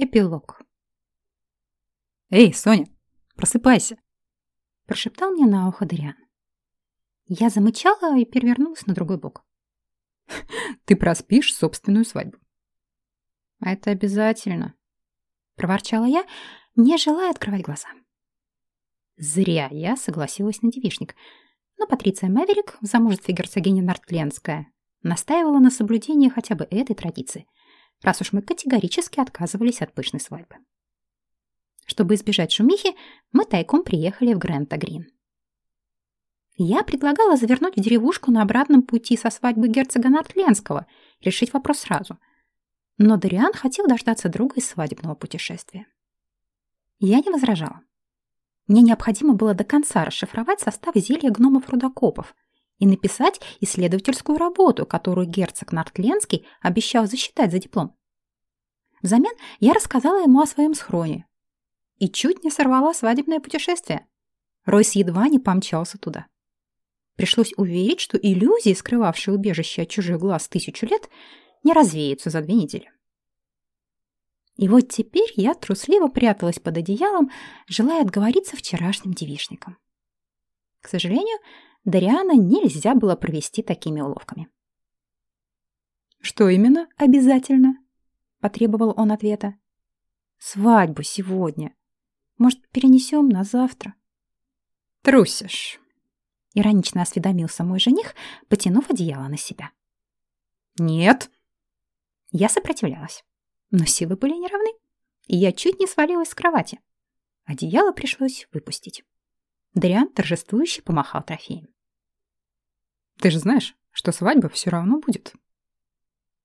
Эпилог. «Эй, Соня, просыпайся!» Прошептал мне на ухо Дыриан. Я замычала и перевернулась на другой бок. «Ты проспишь собственную свадьбу». «А это обязательно», — проворчала я, не желая открывать глаза. Зря я согласилась на девишник, но Патриция Мэверик в замужестве герцогини Нортленская настаивала на соблюдении хотя бы этой традиции — раз уж мы категорически отказывались от пышной свадьбы. Чтобы избежать шумихи, мы тайком приехали в Грента-Грин. Я предлагала завернуть в деревушку на обратном пути со свадьбы герцога Нортленского, решить вопрос сразу. Но Дориан хотел дождаться друга из свадебного путешествия. Я не возражала. Мне необходимо было до конца расшифровать состав зелья гномов-рудокопов и написать исследовательскую работу, которую герцог Нортленский обещал засчитать за диплом. Взамен я рассказала ему о своем схроне и чуть не сорвала свадебное путешествие. Ройс едва не помчался туда. Пришлось уверить, что иллюзии, скрывавшие убежище от чужих глаз тысячу лет, не развеются за две недели. И вот теперь я трусливо пряталась под одеялом, желая отговориться вчерашним девишникам. К сожалению, Дариана нельзя было провести такими уловками. «Что именно обязательно?» — потребовал он ответа. «Свадьбу сегодня. Может, перенесем на завтра?» «Трусишь», — иронично осведомился мой жених, потянув одеяло на себя. «Нет». Я сопротивлялась, но силы были неравны, и я чуть не свалилась с кровати. Одеяло пришлось выпустить. Дриан торжествующе помахал трофеем. Ты же знаешь, что свадьба все равно будет.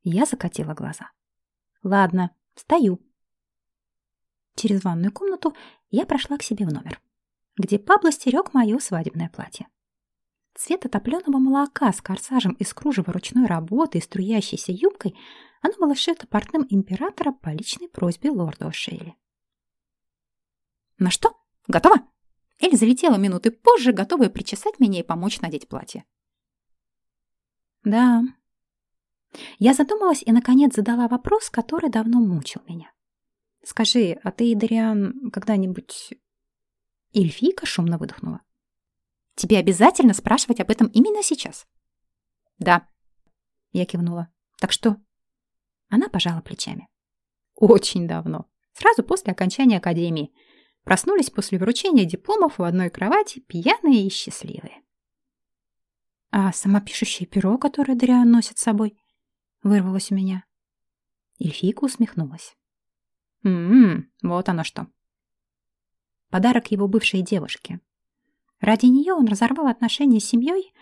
Я закатила глаза. Ладно, встаю. Через ванную комнату я прошла к себе в номер, где Пабло стерег мое свадебное платье. Цвета топленого молока с корсажем из кружева ручной работы и струящейся юбкой оно было сшито портным императора по личной просьбе лорда О'Шейли. «На что? Готово?» Эль залетела минуты позже, готовая причесать меня и помочь надеть платье. Да. Я задумалась и, наконец, задала вопрос, который давно мучил меня. Скажи, а ты, Дариан, когда-нибудь... Эльфийка шумно выдохнула. Тебе обязательно спрашивать об этом именно сейчас? Да. Я кивнула. Так что? Она пожала плечами. Очень давно. Сразу после окончания академии. Проснулись после вручения дипломов в одной кровати, пьяные и счастливые. «А самопишущее перо, которое Дариан носит с собой?» Вырвалось у меня. Эльфийка усмехнулась. «М-м, вот оно что». Подарок его бывшей девушке. Ради нее он разорвал отношения с семьей,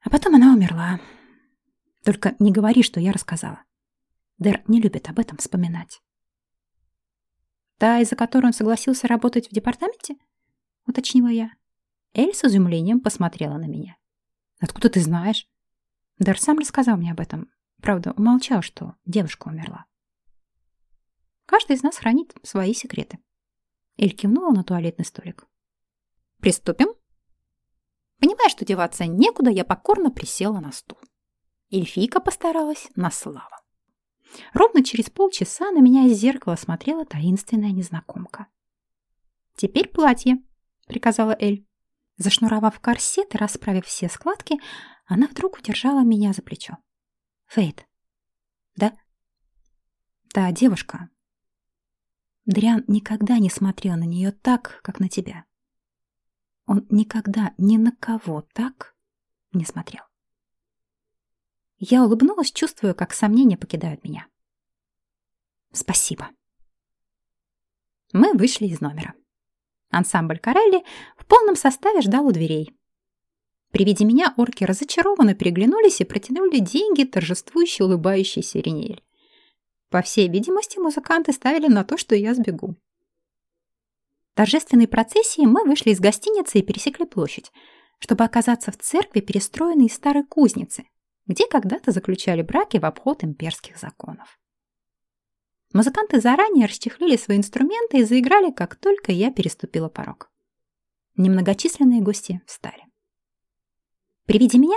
а потом она умерла. Только не говори, что я рассказала. Дэр не любит об этом вспоминать. «Та, из-за которой он согласился работать в департаменте?» — уточнила я. Эль с изумлением посмотрела на меня. Откуда ты знаешь? Дар сам рассказал мне об этом. Правда, умолчал, что девушка умерла. Каждый из нас хранит свои секреты. Эль кивнула на туалетный столик. Приступим? Понимая, что деваться некуда, я покорно присела на стул. Эльфийка постаралась на славу. Ровно через полчаса на меня из зеркала смотрела таинственная незнакомка. «Теперь платье», — приказала Эль. Зашнуровав корсет и расправив все складки, она вдруг удержала меня за плечо. «Фейт». «Да?» «Та девушка». Дриан никогда не смотрел на нее так, как на тебя. Он никогда ни на кого так не смотрел. Я улыбнулась, чувствуя, как сомнения покидают меня. «Спасибо». Мы вышли из номера. Ансамбль Карелли в полном составе ждал у дверей. При виде меня орки разочарованно переглянулись и протянули деньги торжествующей улыбающейся Ринель. По всей видимости, музыканты ставили на то, что я сбегу. Торжественной процессией мы вышли из гостиницы и пересекли площадь, чтобы оказаться в церкви, перестроенной из старой кузницы, где когда-то заключали браки в обход имперских законов. Музыканты заранее расчехлили свои инструменты и заиграли, как только я переступила порог. Немногочисленные гости встали. При виде меня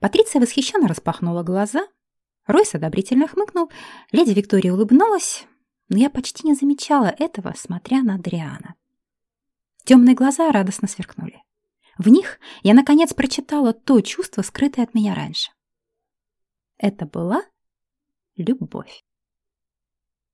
Патриция восхищенно распахнула глаза, Ройс одобрительно хмыкнул, леди Виктория улыбнулась, но я почти не замечала этого, смотря на Адриана. Темные глаза радостно сверкнули. В них я, наконец, прочитала то чувство, скрытое от меня раньше. Это была любовь.